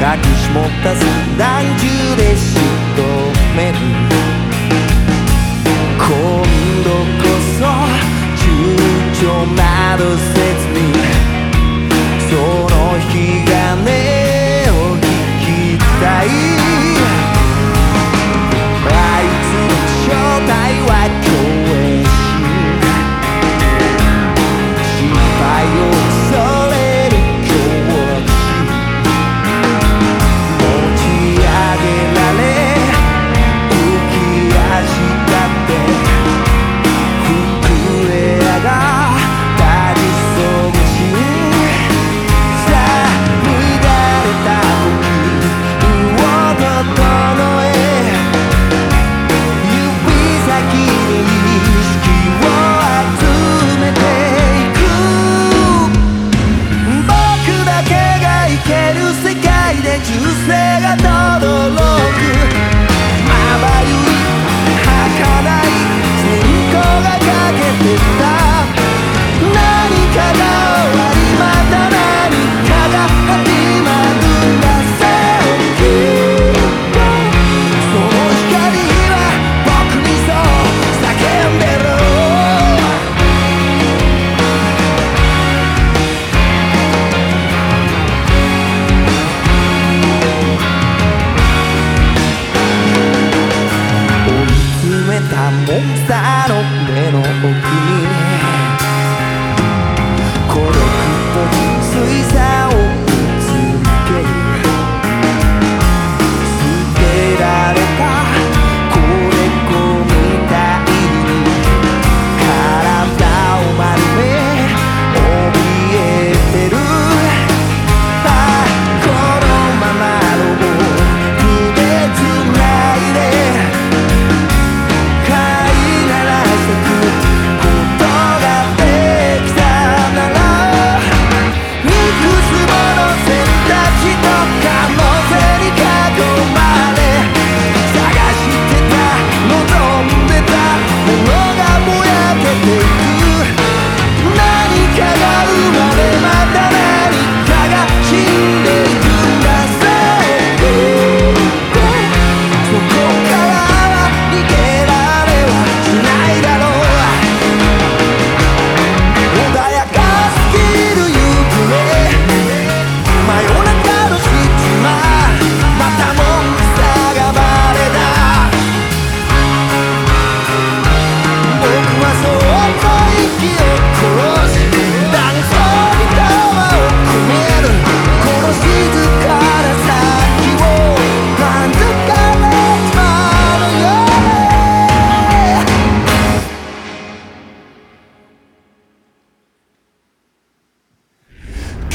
きしもった寸断球でしとめる。今度こそ躊躇などせずにたモンスターの目の奥に孤独と水彩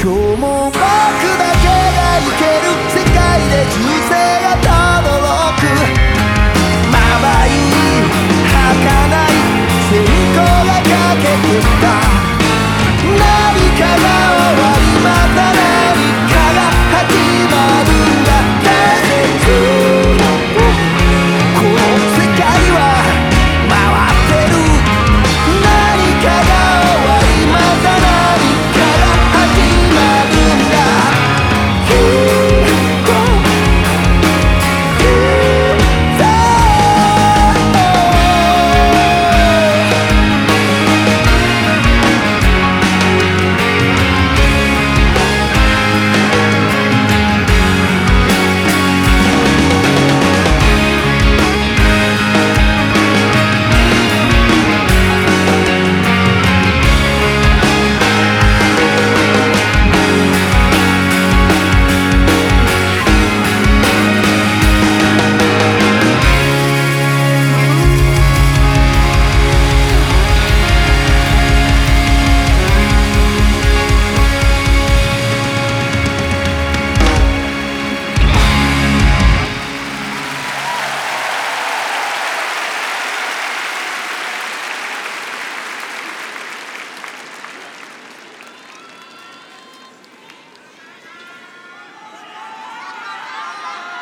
今日も僕だけがいける世界で人生がたどろくまばゆい儚い成功がかけてた。